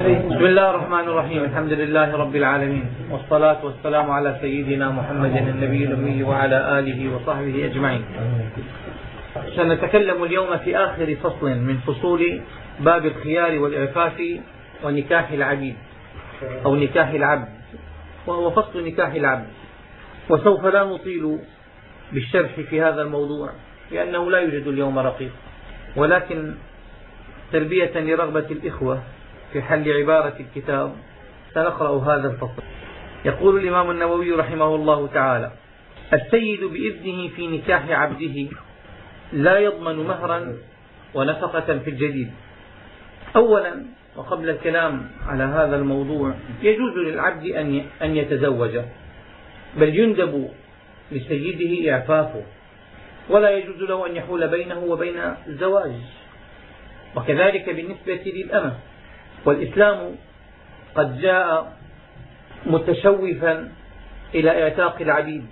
بسم الله الرحمن الرحيم الحمد لله رب العالمين والصلاة والسلام على سيدنا محمد النبي الأمي وعلى آله وصحبه أجمعين سنتكلم اليوم في آخر فصل من فصول باب الخيار والإعفاف ونكاح العبيد أو نكاح العبد وهو فصل نكاح العبد. وسوف لا نطيل بالشرح في هذا الموضوع لأنه لا يوجد اليوم رقيق ولكن تلبية لرغبة الإخوة في حل عبارة الكتاب. سنقرأ هذا الفصل. يقول الإمام النووي رحمه الله تعالى السيد بإذنه في نكاح عبده لا يضمن مهرا ونفقة في الجديد. أولا وقبل الكلام على هذا الموضوع يجوز للعبد أن يتزوج بل يندب لسيده إعفافه ولا يجوز له أن يحول بينه وبين الزواج. وكذلك بالنسبة للأمة. والإسلام قد جاء متشوفا إلى إعتاق العبيد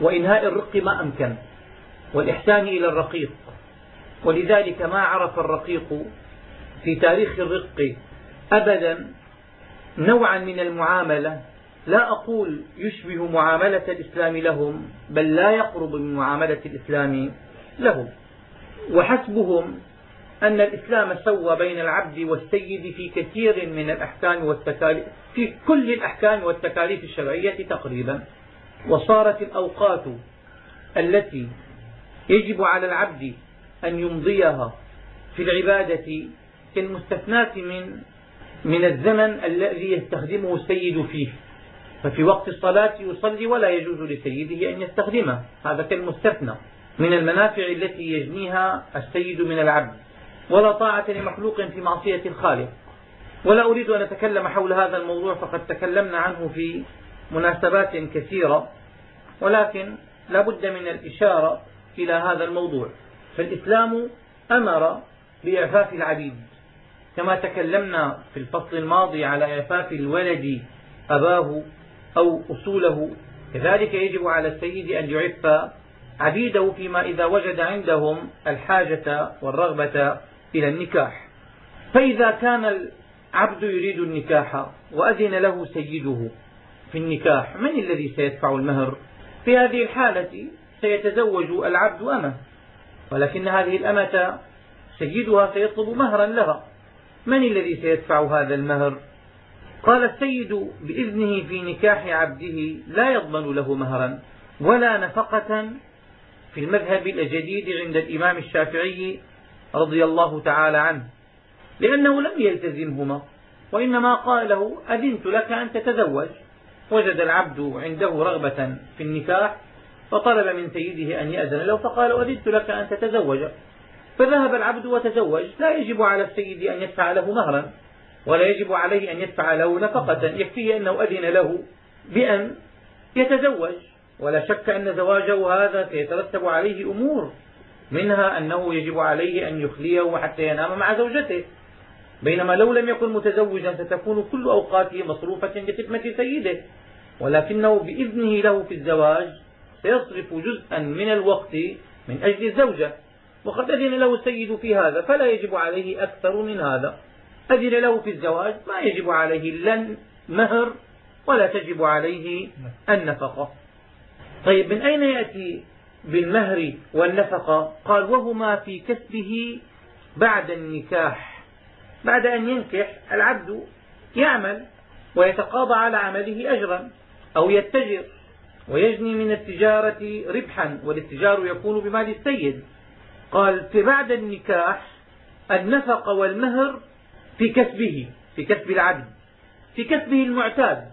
وإنهاء الرق ما أمكن والإحسان إلى الرقيق ولذلك ما عرف الرقيق في تاريخ الرق أبدا نوعا من المعاملة. لا أقول يشبه معاملة الإسلام لهم بل لا يقرب من معاملة الإسلام لهم وحسبهم أن الإسلام سوى بين العبد والسيد في كثير من الأحكام والتكاليف في كل الأحكام والتكاليف الشرعية تقريبا. وصارت الأوقات التي يجب على العبد أن يمضيها في العبادة كالمستثناة من من الزمن الذي يستخدمه السيد فيه. ففي وقت الصلاة يصلي ولا يجوز لسيده أن يستخدمه هذا كالمستثنى من المنافع التي يجنيها السيد من العبد. ولا طاعة لمخلوق في معصية الخالق. ولا أريد أن أتكلم حول هذا الموضوع فقد تكلمنا عنه في مناسبات كثيرة. ولكن لا بد من الإشارة إلى هذا الموضوع. فالإسلام أمر بإعفاف العبيد. كما تكلمنا في الفصل الماضي على إعفاف الولد أباه أو أصوله. كذلك يجب على السيد أن يعف عبيده فيما إذا وجد عندهم الحاجة والرغبة إلى النكاح. فإذا كان العبد يريد النكاح وأذن له سيده في النكاح من الذي سيدفع المهر؟ في هذه الحالة سيتزوج العبد أمة ولكن هذه الأمة سيدها سيطلب مهرا لها. من الذي سيدفع هذا المهر؟ قال السيد بإذنه في نكاح عبده لا يضمن له مهرا ولا نفقة في المذهب الجديد عند الإمام الشافعي رضي الله تعالى عنه لأنه لم يلتزمهما وإنما قال له أذنت لك أن تتزوج. وجد العبد عنده رغبة في النكاح فطلب من سيده أن يأذن له فقال أذنت لك أن تتزوج. فذهب العبد وتزوج لا يجب على السيد أن يدفع له مهرا ولا يجب عليه أن يدفع له نفقة. يكفيه أنه أذن له بأن يتزوج. ولا شك أن زواجه هذا سيترتب عليه أمور منها أنه يجب عليه أن يخليه حتى ينام مع زوجته. بينما لو لم يكن متزوجا ستكون كل أوقاته مصروفة لخدمة سيده. ولكنه بإذنه له في الزواج سيصرف جزءا من الوقت من أجل الزوجة. وقد أذن له السيد في هذا فلا يجب عليه أكثر من هذا. أذن له في الزواج ما يجب عليه لا مهر ولا تجب عليه النفقة. طيب من أين يأتي بالمهر والنفقة. قال وهما في كسبه بعد النكاح. بعد أن ينكح العبد يعمل ويتقاضى على عمله أجرا أو يتجر ويجني من التجارة ربحا والاتجار يكون بمال السيد. قال في بعد النكاح النفقة والمهر في كسبه في كسب العبد في كسبه المعتاد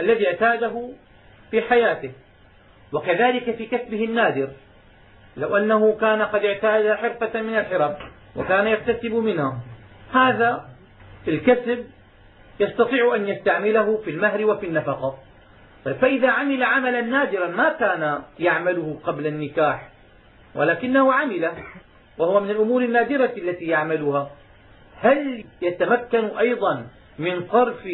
الذي اعتاده في حياته. وكذلك في كسبه النادر. لو أنه كان قد اعتاد حرفة من الحرف وكان يكتسب منها. هذا الكسب يستطيع أن يستعمله في المهر وفي النفقة. فإذا عمل عملا نادرا ما كان يعمله قبل النكاح ولكنه عمله وهو من الأمور النادرة التي يعملها. هل يتمكن أيضا من صرف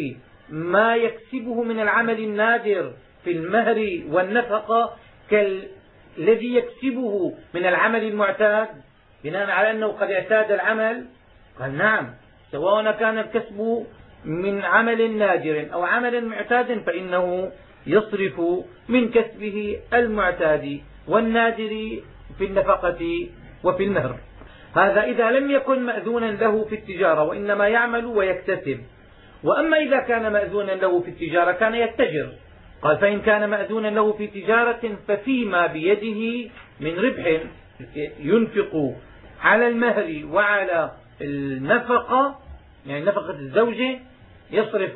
ما يكسبه من العمل النادر في المهر والنفقة كالذي يكسبه من العمل المعتاد بناء على أنه قد اعتاد العمل قال نعم سواء كان الكسب من عمل نادر أو عمل معتاد فإنه يصرف من كسبه المعتاد والنادر في النفقة وفي المهر. هذا إذا لم يكن مأذونا له في التجارة وإنما يعمل ويكتسب. وأما إذا كان مأذونا له في التجارة كان يتجر قال فإن كان مأذونا له في تجارة ففيما بيده من ربح ينفق على المهر وعلى النفقة يعني نفقة الزوجة يصرف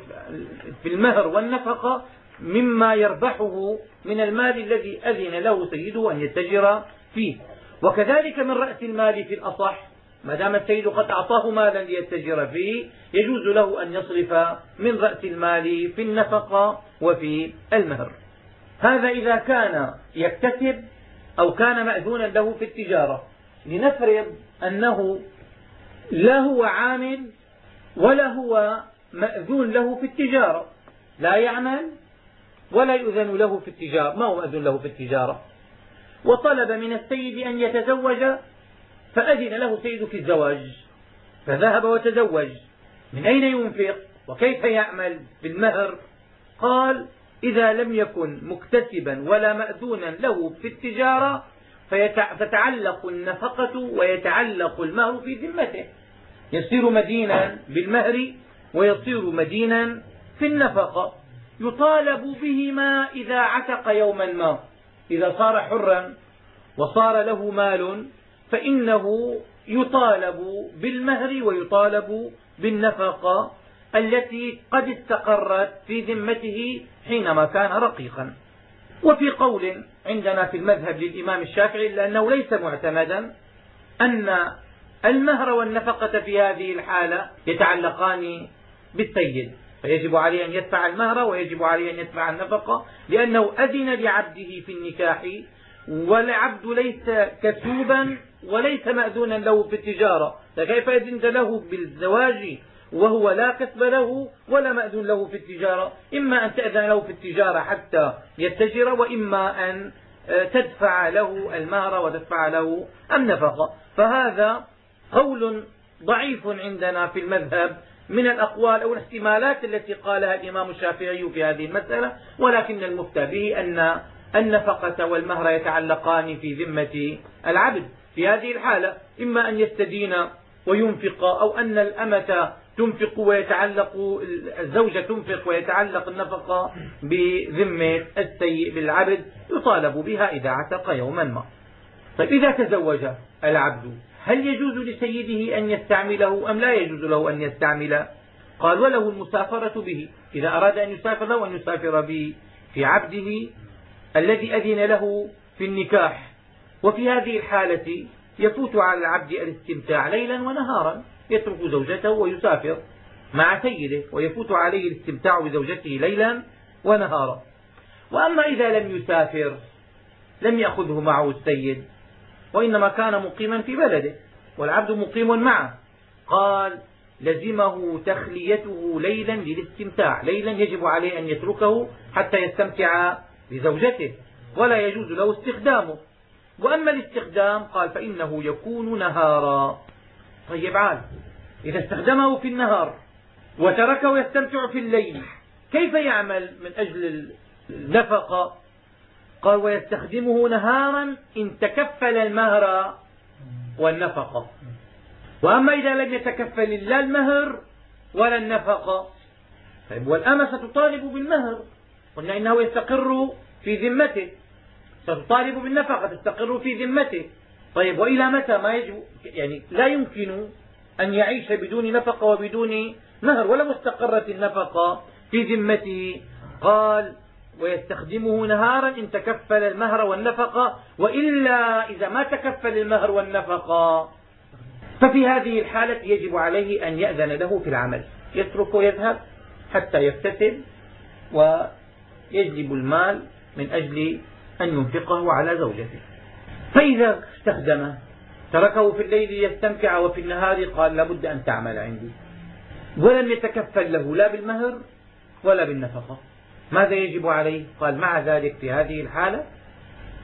في المهر والنفقة مما يربحه من المال الذي أذن له سيده أن يتجر فيه. وكذلك من رأس المال في الأصح ما دام السيد قد أعطاه مالا ليتجر فيه يجوز له أن يصرف من رأس المال في النفقة وفي المهر. هذا إذا كان يكتسب أو كان مأذونا له في التجارة. لنفرض أنه لا هو عامل ولا هو مأذون له في التجارة. لا يعمل ولا يؤذن له في التجارة. ما هو مأذون له في التجارة؟ وطلب من السيد أن يتزوج فأذن له سيد في الزواج فذهب وتزوج. من أين ينفق؟ وكيف يعمل؟ بالمهر. قال إذا لم يكن مكتسبا ولا مأذونا له في التجارة فتعلق النفقة ويتعلق المهر في ذمته. يصير مدينا بالمهر ويصير مدينا في النفقة. يطالب بهما إذا عتق يوما ما. إذا صار حرا وصار له مال فإنه يطالب بالمهر ويطالب بالنفقة التي قد استقرت في ذمته حينما كان رقيقا. وفي قول عندنا في المذهب للإمام الشافعي لأنه ليس معتمدا أن المهر والنفقة في هذه الحالة يتعلقان بالسيد. فيجب عليه أن يدفع المهر ويجب عليه أن يدفع النفقة لأنه أذن لعبده في النكاح والعبد ليس كسوبا وليس مأذونا له في التجارة فكيف أذنت له بالزواج وهو لا كسب له ولا مأذون له في التجارة؟ إما أن تأذن له في التجارة حتى يتجر وإما أن آه، تدفع له المهر وتدفع له النفقة. فهذا قول ضعيف عندنا في المذهب من الأقوال أو الاحتمالات التي قالها الإمام الشافعي في هذه المسألة ولكن المفتى به أن النفقة والمهر يتعلقان في ذمة العبد. في هذه الحالة إما أن يستدين وينفق أو أن الأمة تنفق ويتعلق الزوجة تنفق ويتعلق النفقة بذمة السيء بالعبد يطالب بها إذا عتق يوما ما. طيب إذا تزوج العبد هل يجوز لسيده أن يستعمله أم لا يجوز له أن يستعمل؟ قال وله المسافرة به. إذا أراد أن يسافر له أن يسافر به في عبده الذي أذن له في النكاح. وفي هذه الحالة يفوت على العبد الاستمتاع ليلا ونهارا يترك زوجته ويسافر مع سيده ويفوت عليه الاستمتاع بزوجته ليلا ونهارا. وأما إذا لم يسافر لم يأخذه معه السيد وإنما كان مقيما في بلده والعبد مقيم معه. قال لزمه تخليته ليلا للاستمتاع ليلا يجب عليه أن يتركه حتى يستمتع بزوجته ولا يجوز له استخدامه. وأما الاستخدام قال فإنه يكون نهارا. طيب عال إذا استخدمه في النهار وتركه يستمتع في الليل كيف يعمل من أجل النفقة؟ قال ويستخدمه نهارا إن تكفل المهر والنفقة. وأما إذا لم يتكفل لا المهر ولا النفقة طيب والأمة ستطالب بالمهر. قلنا إنه يستقر في ذمته. ستطالب بالنفقة تستقر في ذمته. طيب وإلى متى ما يجب يعني لا يمكن أن يعيش بدون نفقة وبدون مهر ولو استقرت النفقة في ذمته. قال ويستخدمه نهارا إن تكفل المهر والنفقة وإلا إذا ما تكفل المهر والنفقة ففي هذه الحالة يجب عليه أن يأذن له في العمل. يترك ويذهب حتى يكتسب ويجلب المال من أجل أن ينفقه على زوجته. فإذا استخدمه تركه في الليل ليستمتع وفي النهار قال لابد أن تعمل عندي. ولم يتكفل له لا بالمهر ولا بالنفقة. ماذا يجب عليه؟ قال مع ذلك في هذه الحالة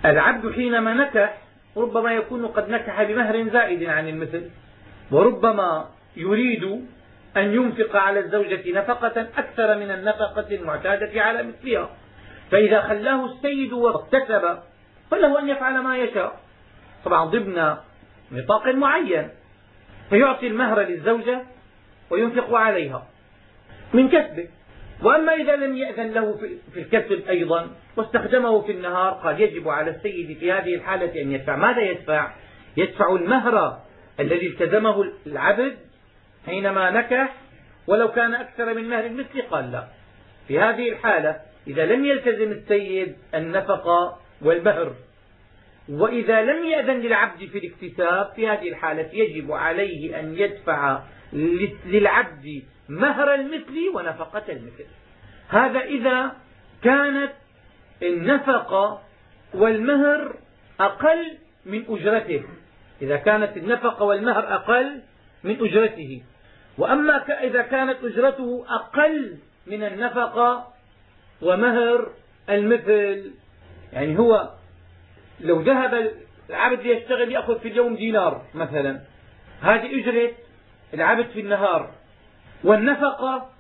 العبد حينما نكح ربما يكون قد نكح بمهر زائد عن المثل وربما يريد أن ينفق على الزوجة نفقة أكثر من النفقة المعتادة على مثلها. فإذا خلاه السيد واكتسب فله أن يفعل ما يشاء. طبعا ضمن نطاق معين. فيعطي المهر للزوجة وينفق عليها من كسبه. وأما إذا لم يأذن له في الكسب أيضا واستخدمه في النهار قال يجب على السيد في هذه الحالة أن يدفع. ماذا يدفع؟ يدفع المهر الذي التزمه العبد حينما نكح ولو كان أكثر من مهر المثل قال لا. في هذه الحالة إذا لم يلتزم السيد النفقة والمهر وإذا لم يأذن للعبد في الاكتساب في هذه الحالة يجب عليه أن يدفع للعبد مهر المثل ونفقة المثل. هذا إذا كانت النفقة والمهر أقل من أجرته. إذا كانت النفقة والمهر أقل من أجرته. وأما إذا كانت أجرته أقل من النفقة ومهر المثل يعني هو لو ذهب العبد ليشتغل يأخذ في اليوم دينار مثلا هذه أجرة العبد في النهار والنفقة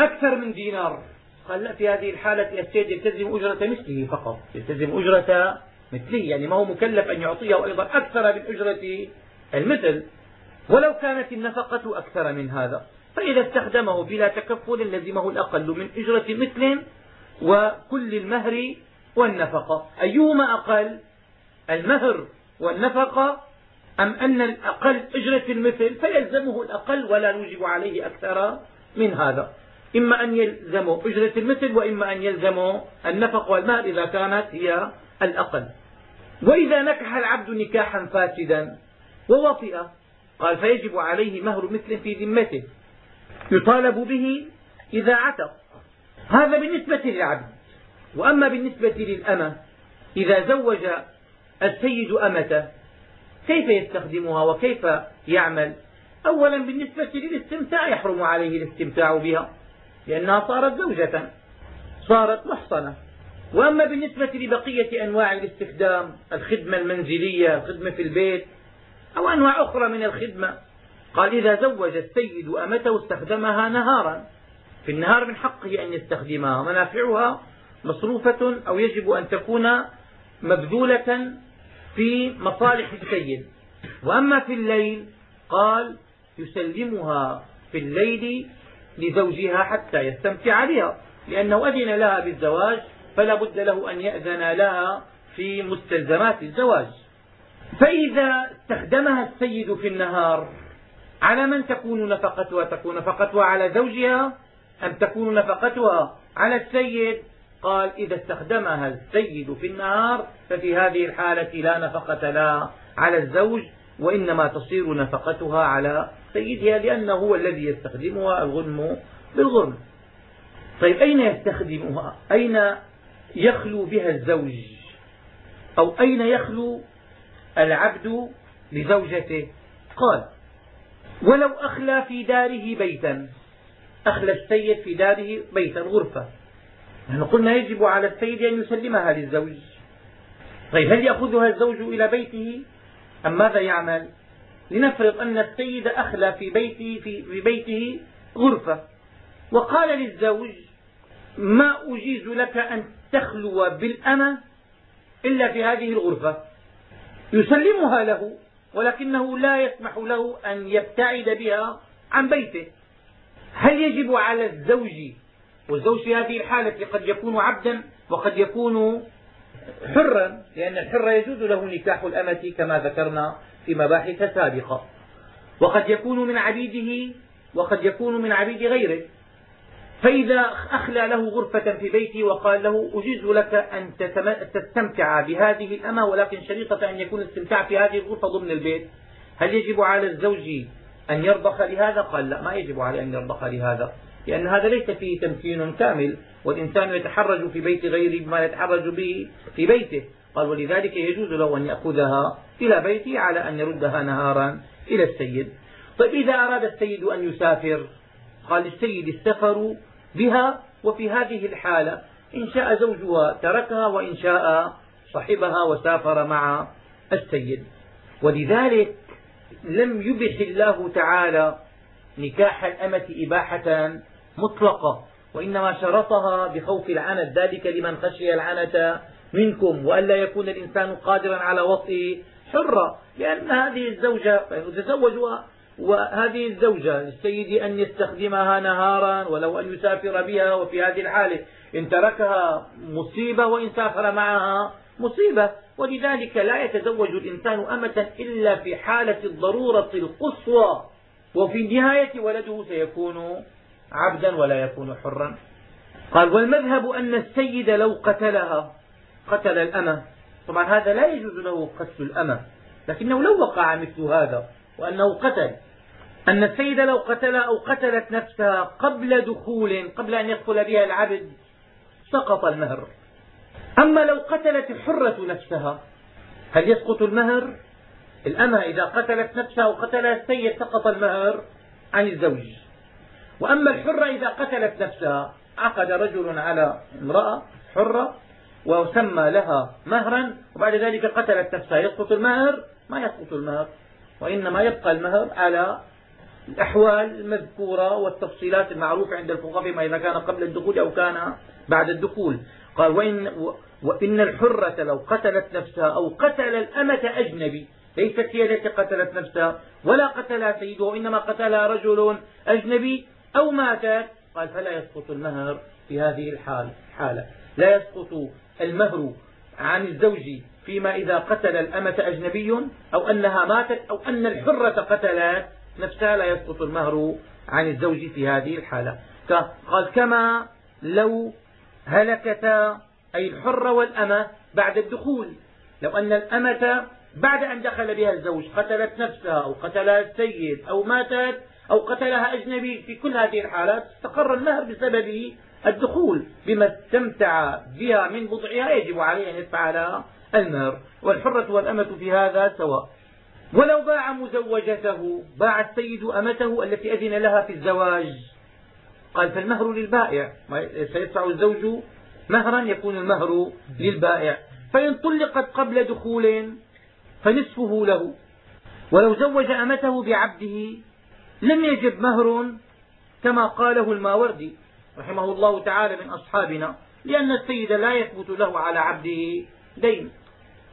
أكثر من دينار. قال لا في هذه الحالة السيد يلتزم أجرة مثله فقط يلتزم أجرة مثله يعني ما هو مكلف أن يعطيه أيضا أكثر من أجرة المثل. ولو كانت النفقة أكثر من هذا فإذا استخدمه بلا تكفل لزمه الأقل من أجرة مثل وكل المهر والنفقة. أيهما أقل؟ المهر والنفقة؟ أم أن الأقل أجرة المثل؟ فيلزمه الأقل ولا نوجب عليه أكثر من هذا. إما أن يلزم أجرة المثل وإما أن يلزم النفق والمهر إذا كانت هي الأقل. وإذا نكح العبد نكاحا فاسدا ووطئ قال فيجب عليه مهر مثل في ذمته. يطالب به إذا عتق. هذا بالنسبة للعبد. وأما بالنسبة للأمة إذا زوج السيد أمته كيف يستخدمها وكيف يعمل؟ أولا بالنسبة للاستمتاع يحرم عليه الاستمتاع بها لأنها صارت زوجة صارت محصنة. وأما بالنسبة لبقية أنواع الاستخدام الخدمة المنزلية الخدمة في البيت أو أنواع أخرى من الخدمة. قال إذا زوج السيد أمته استخدمها نهارا. في النهار من حقه أن يستخدمها. منافعها مصروفة أو يجب أن تكون مبذولة في مصالح السيد. وأما في الليل قال يسلمها في الليل لزوجها حتى يستمتع بها. لأنه أذن لها بالزواج فلا بد له أن يأذن لها في مستلزمات الزواج. فإذا استخدمها السيد في النهار على من تكون نفقتها؟ تكون نفقتها على زوجها أم تكون نفقتها على السيد؟ قال إذا استخدمها السيد في النهار ففي هذه الحالة لا نفقة لها على الزوج وإنما تصير نفقتها على سيدها لأنه هو الذي يستخدمها الغنم بالغنم. طيب أين يستخدمها؟ أين يخلو بها الزوج؟ أو أين يخلو العبد لزوجته. قال ولو أخلى في داره بيتا أخلى السيد في داره بيتا غرفة. نحن قلنا يجب على السيد أن يسلمها للزوج. طيب هل يأخذها الزوج إلى بيته؟ أم ماذا يعمل؟ لنفرض أن السيد أخلى في بيته, في, بيته غرفة. وقال للزوج ما أجيز لك أن تخلو بالأمة إلا في هذه الغرفة؟ يسلمها له ولكنه لا يسمح له أن يبتعد بها عن بيته. هل يجب على الزوج والزوج في هذه الحالة قد يكون عبدا وقد يكون حرا؟ لأن الحر يجوز له نكاح الأمة كما ذكرنا في مباحث سابقة. وقد يكون من عبيده وقد يكون من عبيد غيره. فإذا أخلى له غرفة في بيته وقال له أجيز لك أن تستمتع بهذه الأمة ولكن شريطة أن يكون الاستمتاع في هذه الغرفة ضمن البيت. هل يجب على الزوج أن يرضخ لهذا؟ قال لا ما يجب عليه أن يرضخ لهذا لأن هذا ليس فيه تمكين كامل والإنسان يتحرج في بيت غيره بما يتحرج به في بيته. قال ولذلك يجوز له أن يأخذها إلى بيته على أن يردها نهارا إلى السيد. طيب إذا أراد السيد أن يسافر؟ قال للسيد السفر بها وفي هذه الحالة إن شاء زوجها تركها وإن شاء صحبها وسافر مع السيد. ولذلك لم يبح الله تعالى نكاح الأمة إباحة مطلقة وإنما شرطها بخوف العنت ذلك لمن خشي العنت منكم وألا يكون الإنسان قادرا على وطئ حرة لأن هذه الزوجة تزوجوا وهذه الزوجة للسيد أن يستخدمها نهارا ولو أن يسافر بها وفي هذه الحالة. إن تركها مصيبة وإن سافر معها مصيبة. ولذلك لا يتزوج الإنسان أمة إلا في حالة الضرورة القصوى. وفي النهاية ولده سيكون عبدا ولا يكون حرا. قال والمذهب أن السيد لو قتلها قتل الأمة. طبعا هذا لا يجوز له قتل الأمة لكنه لو وقع مثل هذا وأنه قتل. أن السيد لو قتل أو قتلت نفسها قبل دخول قبل أن يدخل بها العبد سقط المهر. أما لو قتلت الحرة نفسها هل يسقط المهر؟ الأمة إذا قتلت نفسها أو قتلها السيد سقط المهر عن الزوج. وأما الحرة إذا قتلت نفسها عقد رجل على امرأة حرة وسمى لها مهرا وبعد ذلك قتلت نفسها. يسقط المهر؟ ما يسقط المهر. وإنما يبقى المهر على الأحوال المذكورة والتفصيلات المعروفة عند الفقهاء فيما إذا كان قبل الدخول أو كان بعد الدخول. قال وإن, وإن الحرة لو قتلت نفسها أو قتل الأمة أجنبي ليست هي التي قتلت نفسها ولا قتلها سيدها وإنما قتلها رجل أجنبي أو ماتت. قال فلا يسقط المهر في هذه الحال حالة. لا يسقط المهر عن الزوج فيما إذا قتل الأمة أجنبي أو أنها ماتت أو أن الحرة قتلت نفسها لا يسقط المهر عن الزوج في هذه الحالة. قال كما لو هلكتا أي الحرة والأمة بعد الدخول لو أن الأمة بعد أن دخل بها الزوج قتلت نفسها أو قتلها السيد أو ماتت أو قتلها أجنبي في كل هذه الحالات استقر المهر بسبب الدخول بما استمتع بها من بضعها يجب عليه أن يدفع لها المهر والحرة والأمة في هذا سواء. ولو باع مزوجته باع السيد أمته التي أذن لها في الزواج. قال فالمهر للبائع. سيدفع الزوج مهرا يكون المهر للبائع. فإن طلقت قبل دخول فنصفه له. ولو زوج أمته بعبده لم يجب مهر كما قاله الماوردي. رحمه الله تعالى من أصحابنا لأن السيد لا يثبت له على عبده دين.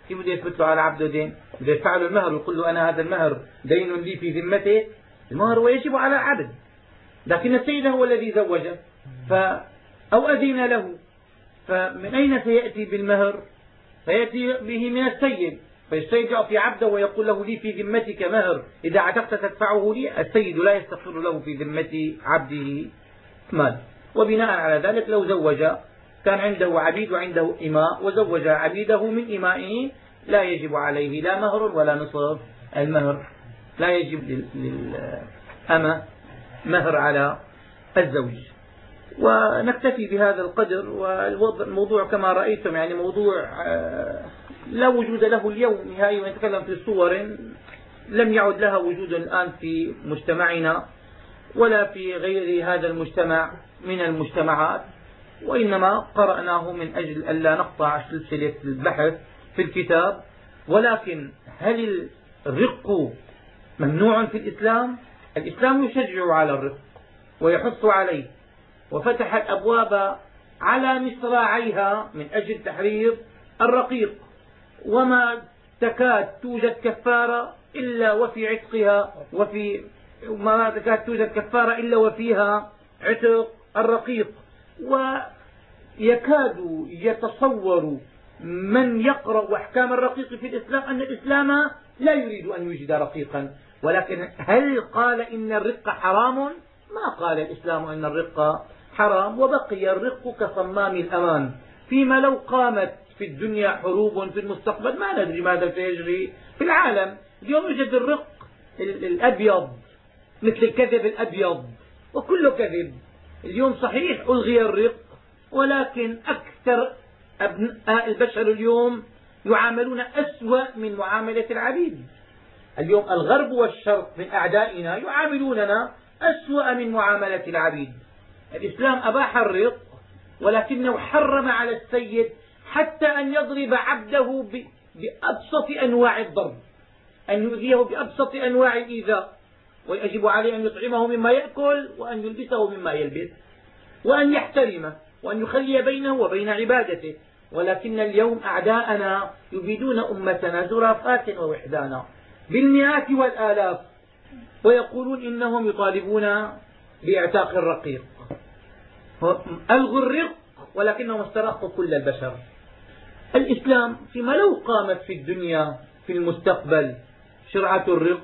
كيف بده يثبت له على عبده دين؟ بده يدفع له المهر ويقول له أنا هذا المهر دين لي في ذمته المهر هو يجب على العبد. لكن السيد هو الذي زوجه ف أو أذن له فمن أين سيأتي بالمهر؟ فيأتي به من السيد. فالسيد يعطي عبده ويقول له لي في ذمتك مهر. إذا عتقت تدفعه لي السيد لا يستقر له في ذمة عبده. مال وبناء على ذلك لو زوج كان عنده عبيد وعنده إماء وزوج عبيده من إمائه لا يجب عليه لا مهر ولا نصف المهر. لا يجب للأمة مهر على الزوج. ونكتفي بهذا القدر والموضوع كما رأيتم يعني موضوع آه، لا وجود له اليوم نهائيا ونتكلم في صور لم يعد لها وجود الآن في مجتمعنا. ولا في غير هذا المجتمع من المجتمعات وإنما قرأناه من أجل ألا نقطع سلسلة البحث في الكتاب. ولكن هل الرق ممنوع في الإسلام؟ الإسلام يشجع على الرق ويحث عليه وفتح الأبواب على مصراعيها من أجل تحرير الرقيق. وما تكاد توجد كفارة إلا وفي عتقها وفي ما تكاد توجد كفارة إلا وفيها عتق الرقيق. ويكاد يتصور من يقرأ أحكام الرقيق في الإسلام أن الإسلام لا يريد أن يوجد رقيقا. ولكن هل قال إن الرق حرام؟ ما قال الإسلام أن الرق حرام. وبقي الرق كصمام الأمان. فيما لو قامت في الدنيا حروب في المستقبل ما ندري ماذا سيجري في العالم. اليوم يوجد الرق الأبيض. مثل الكذب الأبيض. وكله كذب. اليوم صحيح ألغي الرق ولكن أكثر أبناء البشر اليوم يعاملون أسوأ من معاملة العبيد. اليوم الغرب والشرق من أعدائنا يعاملوننا أسوأ من معاملة العبيد. الإسلام أباح الرق ولكنه حرم على السيد حتى أن يضرب عبده بأبسط أنواع الضرب. أن يؤذيه بأبسط أنواع الإيذاء. ويجب عليه أن يطعمه مما يأكل وأن يلبسه مما يلبس وأن يحترمه وأن يخلي بينه وبين عبادته. ولكن اليوم أعداءنا يفيدون أمتنا زرافات ووحدانا بالمئات والآلاف ويقولون إنهم يطالبون بإعتاق الرقيق. ألغوا الرق ولكنهم استرقوا كل البشر. الإسلام فيما لو قامت في الدنيا في المستقبل شرعة الرق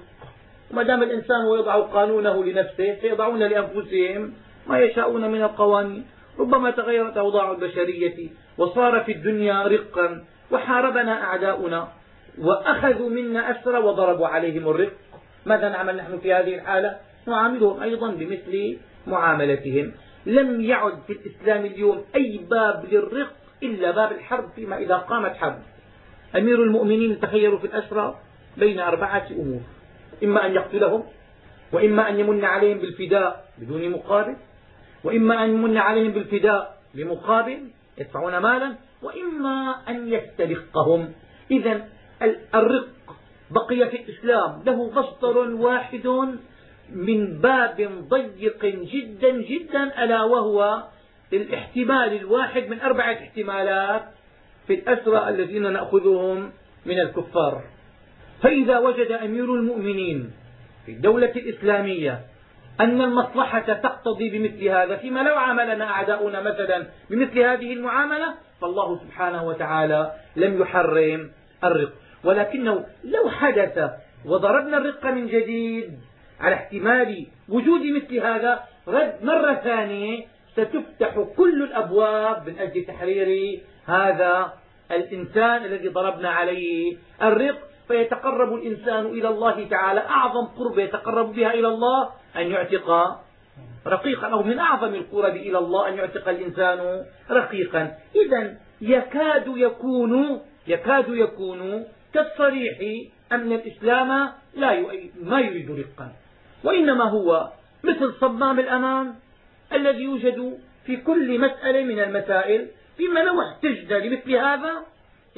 ما دام الإنسان ويضع قانونه لنفسه سيضعون لأنفسهم ما يشاءون من القوانين. ربما تغيرت أوضاع البشرية وصار في الدنيا رقا وحاربنا أعداؤنا وأخذوا منا أسرى وضربوا عليهم الرق. ماذا نعمل نحن في هذه الحالة؟ نعاملهم أيضا بمثل معاملتهم. لم يعد في الإسلام اليوم أي باب للرق إلا باب الحرب فيما إذا قامت حرب. أمير المؤمنين تخيروا في الأسرى بين أربعة أمور. إما أن يقتلهم وإما أن يمن عليهم بالفداء بدون مقابل وإما أن يمن عليهم بالفداء بمقابل يدفعون مالا وإما أن يسترقهم. إذا الرق بقي في الإسلام. له مصدر واحد من باب ضيق جدا جدا ألا وهو الاحتمال الواحد من أربعة احتمالات في الأسرى الذين نأخذهم من الكفار. فإذا وجد أمير المؤمنين في الدولة الإسلامية أن المصلحة تقتضي بمثل هذا فيما لو عاملنا أعداؤنا مثلا بمثل هذه المعاملة فالله سبحانه وتعالى لم يحرم الرق. ولكنه لو حدث وضربنا الرق من جديد على احتمال وجود مثل هذا مرة ثانية ستفتح كل الأبواب من أجل تحرير هذا الإنسان الذي ضربنا عليه الرق. فيتقرب الإنسان إلى الله تعالى. أعظم قرب يتقرب بها إلى الله أن يعتق رقيقا أو من أعظم القرب إلى الله أن يعتق الإنسان رقيقا. إذا يكاد يكون يكاد يكون كالصريح أن الإسلام لا ما يريد رقا. وإنما هو مثل صمام الأمان الذي يوجد في كل مسألة من المسائل. فيما لو احتجنا لمثل هذا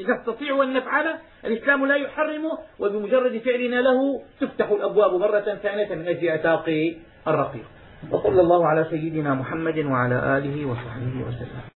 إذا نستطيع أن نفعله الإسلام لا يحرمه وبمجرد فعلنا له تفتح الأبواب مرة ثانية من أجل اعتاق الرقيق. وصلى الله على سيدنا محمد وعلى آله وصحبه وسلم.